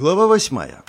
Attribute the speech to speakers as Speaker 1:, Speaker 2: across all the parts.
Speaker 1: Глава восьмая.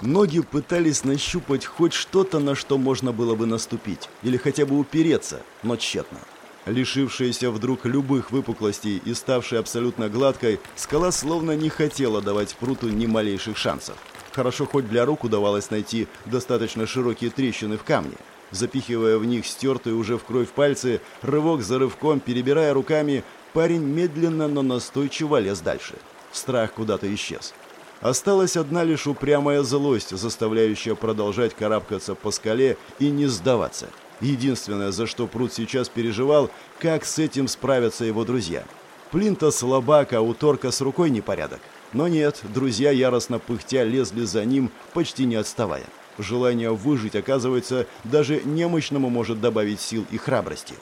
Speaker 1: Ноги пытались нащупать хоть что-то, на что можно было бы наступить, или хотя бы упереться, но тщетно. Лишившаяся вдруг любых выпуклостей и ставшая абсолютно гладкой, скала словно не хотела давать пруту ни малейших шансов. Хорошо хоть для рук удавалось найти достаточно широкие трещины в камне. Запихивая в них стертые уже в кровь пальцы, рывок за рывком, перебирая руками, парень медленно, но настойчиво лез дальше. Страх куда-то исчез. Осталась одна лишь упрямая злость, заставляющая продолжать карабкаться по скале и не сдаваться. Единственное, за что Пруд сейчас переживал, как с этим справятся его друзья. Плинта слабак, а у Торка с рукой непорядок. Но нет, друзья яростно пыхтя лезли за ним, почти не отставая. Желание выжить, оказывается, даже немощному может добавить сил и храбрости.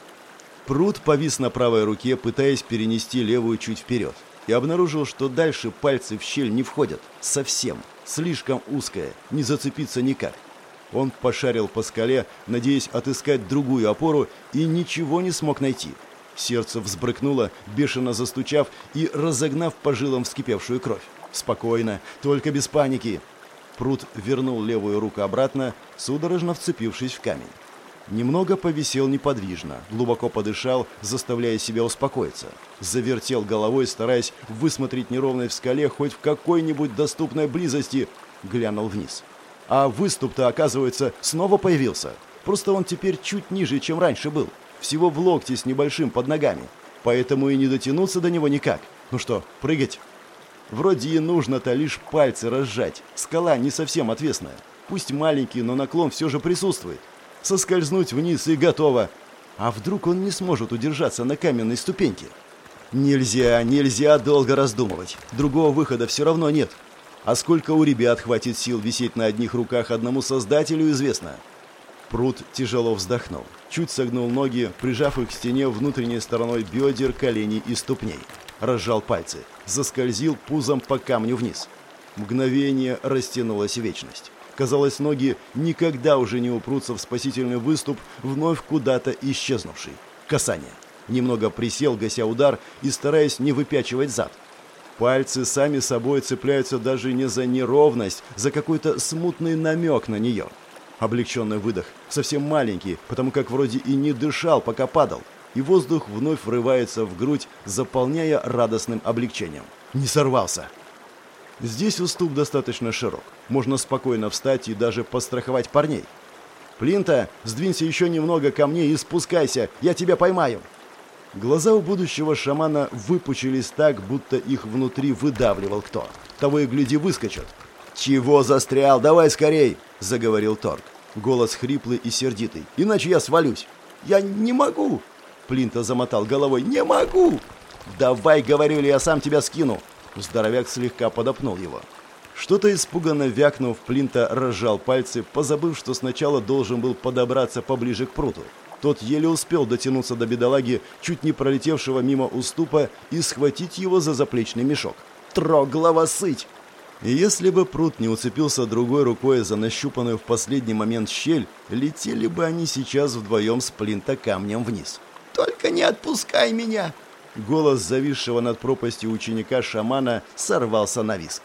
Speaker 1: Пруд повис на правой руке, пытаясь перенести левую чуть вперед и обнаружил, что дальше пальцы в щель не входят. Совсем. Слишком узкая, не зацепиться никак. Он пошарил по скале, надеясь отыскать другую опору, и ничего не смог найти. Сердце взбрыкнуло, бешено застучав и разогнав по жилам вскипевшую кровь. «Спокойно, только без паники!» Пруд вернул левую руку обратно, судорожно вцепившись в камень. Немного повисел неподвижно, глубоко подышал, заставляя себя успокоиться. Завертел головой, стараясь высмотреть неровной в скале хоть в какой-нибудь доступной близости. Глянул вниз. А выступ-то, оказывается, снова появился. Просто он теперь чуть ниже, чем раньше был. Всего в локте с небольшим под ногами. Поэтому и не дотянуться до него никак. Ну что, прыгать? Вроде и нужно-то лишь пальцы разжать. Скала не совсем отвесная. Пусть маленький, но наклон все же присутствует соскользнуть вниз и готово. А вдруг он не сможет удержаться на каменной ступеньке? Нельзя, нельзя долго раздумывать. Другого выхода все равно нет. А сколько у ребят хватит сил висеть на одних руках одному создателю, известно. Пруд тяжело вздохнул. Чуть согнул ноги, прижав их к стене внутренней стороной бедер, коленей и ступней. Разжал пальцы. Заскользил пузом по камню вниз. Мгновение растянулась вечность. Казалось, ноги никогда уже не упрутся в спасительный выступ, вновь куда-то исчезнувший. Касание. Немного присел, гася удар и стараясь не выпячивать зад. Пальцы сами собой цепляются даже не за неровность, за какой-то смутный намек на нее. Облегченный выдох, совсем маленький, потому как вроде и не дышал, пока падал. И воздух вновь врывается в грудь, заполняя радостным облегчением. Не сорвался. Здесь уступ достаточно широк. Можно спокойно встать и даже постраховать парней. «Плинта, сдвинься еще немного ко мне и спускайся, я тебя поймаю!» Глаза у будущего шамана выпучились так, будто их внутри выдавливал кто. Того и гляди выскочат. «Чего застрял? Давай скорей!» – заговорил Торг. Голос хриплый и сердитый. «Иначе я свалюсь!» «Я не могу!» Плинта замотал головой. «Не могу!» «Давай, говорю ли, я сам тебя скину!» Здоровяк слегка подопнул его. Что-то испуганно вякнув, Плинта разжал пальцы, позабыв, что сначала должен был подобраться поближе к пруту. Тот еле успел дотянуться до бедолаги, чуть не пролетевшего мимо уступа, и схватить его за заплечный мешок. «Троглова сыть!» Если бы пруд не уцепился другой рукой за нащупанную в последний момент щель, летели бы они сейчас вдвоем с Плинта камнем вниз. «Только не отпускай меня!» Голос зависшего над пропастью ученика-шамана сорвался на виск.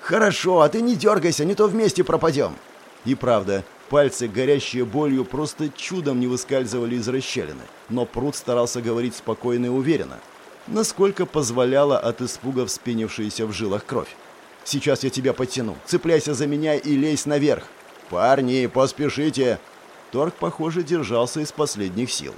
Speaker 1: «Хорошо, а ты не дергайся, не то вместе пропадем!» И правда, пальцы, горящие болью, просто чудом не выскальзывали из расщелины. Но пруд старался говорить спокойно и уверенно, насколько позволяла от испуга вспенившаяся в жилах кровь. «Сейчас я тебя подтяну. Цепляйся за меня и лезь наверх!» «Парни, поспешите!» Торг, похоже, держался из последних сил.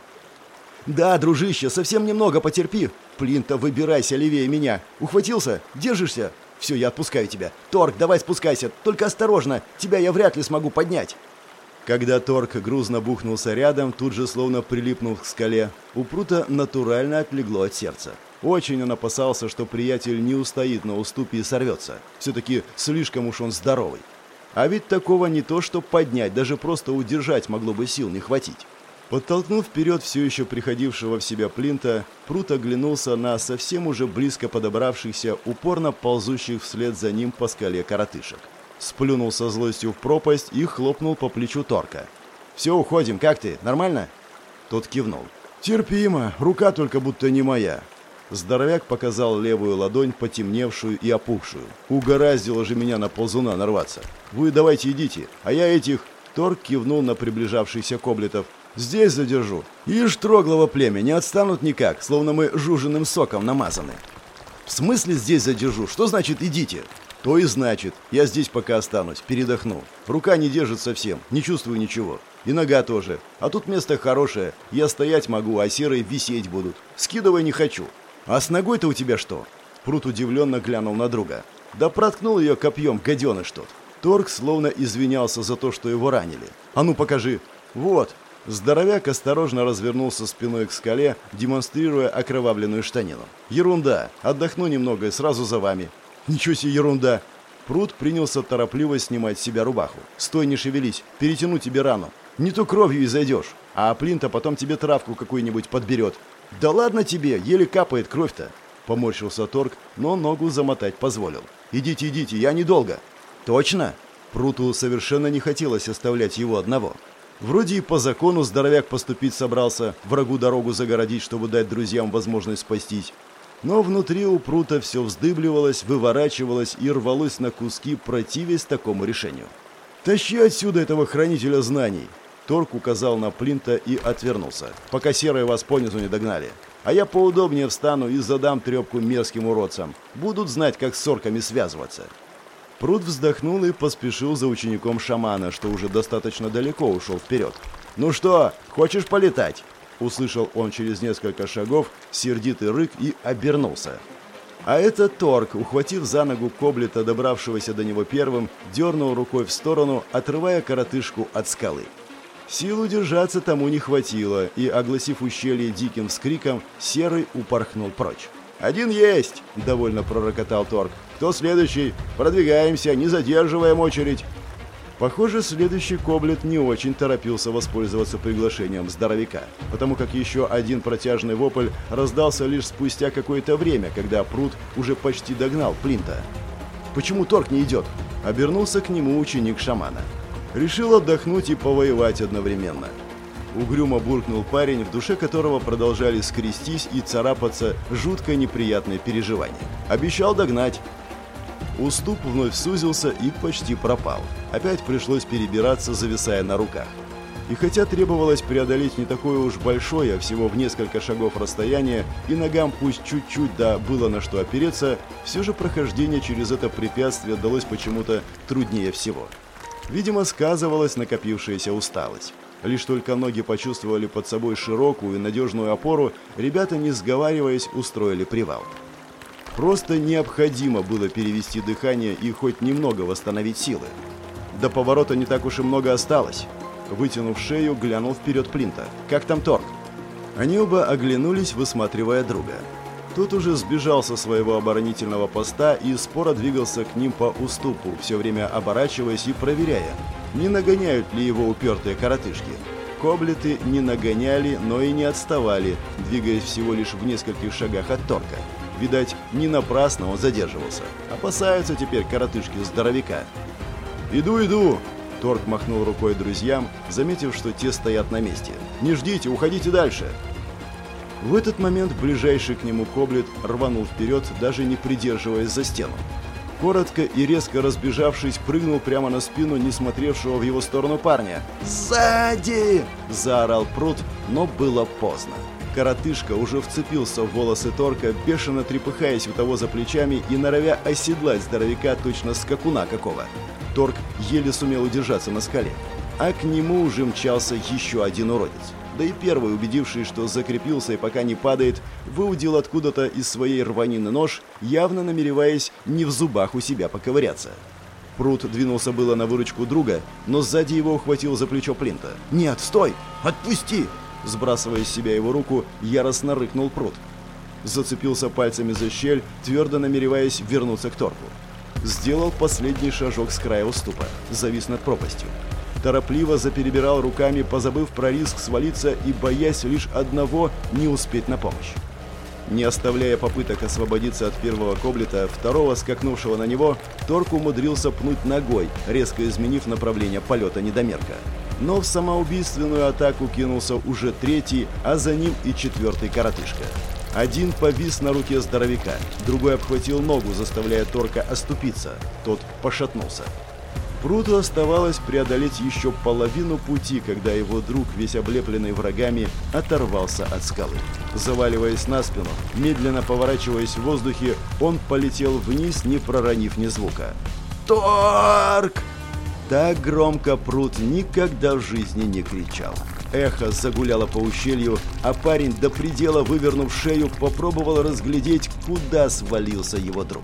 Speaker 1: «Да, дружище, совсем немного потерпи. Плинта, выбирайся левее меня. Ухватился? Держишься? Все, я отпускаю тебя. Торг, давай спускайся. Только осторожно, тебя я вряд ли смогу поднять». Когда Торг грузно бухнулся рядом, тут же словно прилипнув к скале, у Прута натурально отлегло от сердца. Очень он опасался, что приятель не устоит на уступе и сорвется. Все-таки слишком уж он здоровый. А ведь такого не то что поднять, даже просто удержать могло бы сил не хватить. Подтолкнув вперед все еще приходившего в себя Плинта, Прут оглянулся на совсем уже близко подобравшихся, упорно ползущих вслед за ним по скале коротышек. Сплюнул со злостью в пропасть и хлопнул по плечу Торка. «Все, уходим, как ты? Нормально?» Тот кивнул. «Терпимо, рука только будто не моя». Здоровяк показал левую ладонь, потемневшую и опухшую. Угораздило же меня на ползуна нарваться. Вы давайте идите, а я этих... Торг кивнул на приближавшихся коблетов. «Здесь задержу. Ишь, троглого племя, не отстанут никак, словно мы жуженым соком намазаны». «В смысле здесь задержу? Что значит «идите»?» «То и значит. Я здесь пока останусь, передохну. Рука не держит совсем, не чувствую ничего. И нога тоже. А тут место хорошее. Я стоять могу, а серые висеть будут. Скидывай не хочу». «А с ногой-то у тебя что?» Прут удивленно глянул на друга. «Да проткнул ее копьем, гаденыш тот». Торг словно извинялся за то, что его ранили. «А ну покажи!» «Вот!» Здоровяк осторожно развернулся спиной к скале, демонстрируя окровавленную штанину. «Ерунда! Отдохну немного и сразу за вами». «Ничего себе ерунда!» Прут принялся торопливо снимать с себя рубаху. «Стой, не шевелись, перетяну тебе рану. Не то кровью и зайдешь, а Плинта потом тебе травку какую-нибудь подберет. «Да ладно тебе, еле капает кровь-то!» Поморщился Торг, но ногу замотать позволил. «Идите, идите, я недолго!» «Точно?» Пруту совершенно не хотелось оставлять его одного. Вроде и по закону здоровяк поступить собрался, врагу дорогу загородить, чтобы дать друзьям возможность спастись. Но внутри у Прута все вздыбливалось, выворачивалось и рвалось на куски, противясь такому решению. «Тащи отсюда этого хранителя знаний!» Торг указал на Плинта и отвернулся, пока серые вас понизу не догнали. А я поудобнее встану и задам трепку мерзким уродцам. Будут знать, как с орками связываться. Пруд вздохнул и поспешил за учеником шамана, что уже достаточно далеко ушел вперед. «Ну что, хочешь полетать?» Услышал он через несколько шагов сердитый рык и обернулся. А этот торг, ухватив за ногу коблета, добравшегося до него первым, дернул рукой в сторону, отрывая коротышку от скалы. Сил удержаться тому не хватило, и, огласив ущелье диким вскриком, Серый упорхнул прочь. «Один есть!» – довольно пророкотал Торг. «Кто следующий? Продвигаемся, не задерживаем очередь!» Похоже, следующий коблет не очень торопился воспользоваться приглашением здоровяка, потому как еще один протяжный вопль раздался лишь спустя какое-то время, когда пруд уже почти догнал Плинта. «Почему торг не идет?» – обернулся к нему ученик шамана. Решил отдохнуть и повоевать одновременно. Угрюмо буркнул парень, в душе которого продолжали скрестись и царапаться жутко неприятные переживания. Обещал догнать. Уступ вновь сузился и почти пропал. Опять пришлось перебираться, зависая на руках. И хотя требовалось преодолеть не такое уж большое, а всего в несколько шагов расстояние, и ногам пусть чуть-чуть да было на что опереться, все же прохождение через это препятствие далось почему-то труднее всего. Видимо, сказывалась накопившаяся усталость. Лишь только ноги почувствовали под собой широкую и надежную опору, ребята, не сговариваясь, устроили привал. Просто необходимо было перевести дыхание и хоть немного восстановить силы. До поворота не так уж и много осталось. Вытянув шею, глянул вперед Плинта. «Как там торг?» Они оба оглянулись, высматривая друга. Тот уже сбежал со своего оборонительного поста и споро двигался к ним по уступу, все время оборачиваясь и проверяя, не нагоняют ли его упертые коротышки. Коблеты не нагоняли, но и не отставали, двигаясь всего лишь в нескольких шагах от торка. Видать, не напрасно он задерживался. Опасаются теперь коротышки здоровяка. «Иду, иду!» Торг махнул рукой друзьям, заметив, что те стоят на месте. «Не ждите, уходите дальше!» В этот момент ближайший к нему коблет рванул вперед, даже не придерживаясь за стену. Коротко и резко разбежавшись, прыгнул прямо на спину не смотревшего в его сторону парня. «Сзади!» – заорал пруд, но было поздно. Коротышка уже вцепился в волосы Торка, бешено трепыхаясь у того за плечами и норовя оседлать здоровяка точно скакуна какого. Торг еле сумел удержаться на скале, а к нему уже мчался еще один уродец да и первый, убедивший, что закрепился и пока не падает, выудил откуда-то из своей рванины нож, явно намереваясь не в зубах у себя поковыряться. Прут двинулся было на выручку друга, но сзади его ухватил за плечо Плинта. «Нет, стой! Отпусти!» Сбрасывая с себя его руку, яростно рыкнул Прут. Зацепился пальцами за щель, твердо намереваясь вернуться к торпу. Сделал последний шажок с края уступа, завис над пропастью торопливо заперебирал руками, позабыв про риск свалиться и боясь лишь одного не успеть на помощь. Не оставляя попыток освободиться от первого коблета, второго, скакнувшего на него, Торг умудрился пнуть ногой, резко изменив направление полета недомерка. Но в самоубийственную атаку кинулся уже третий, а за ним и четвертый коротышка. Один повис на руке здоровяка, другой обхватил ногу, заставляя Торка оступиться. Тот пошатнулся. Пруту оставалось преодолеть еще половину пути, когда его друг, весь облепленный врагами, оторвался от скалы. Заваливаясь на спину, медленно поворачиваясь в воздухе, он полетел вниз, не проронив ни звука. «Торг!» Так громко Прут никогда в жизни не кричал. Эхо загуляло по ущелью, а парень до предела, вывернув шею, попробовал разглядеть, куда свалился его друг.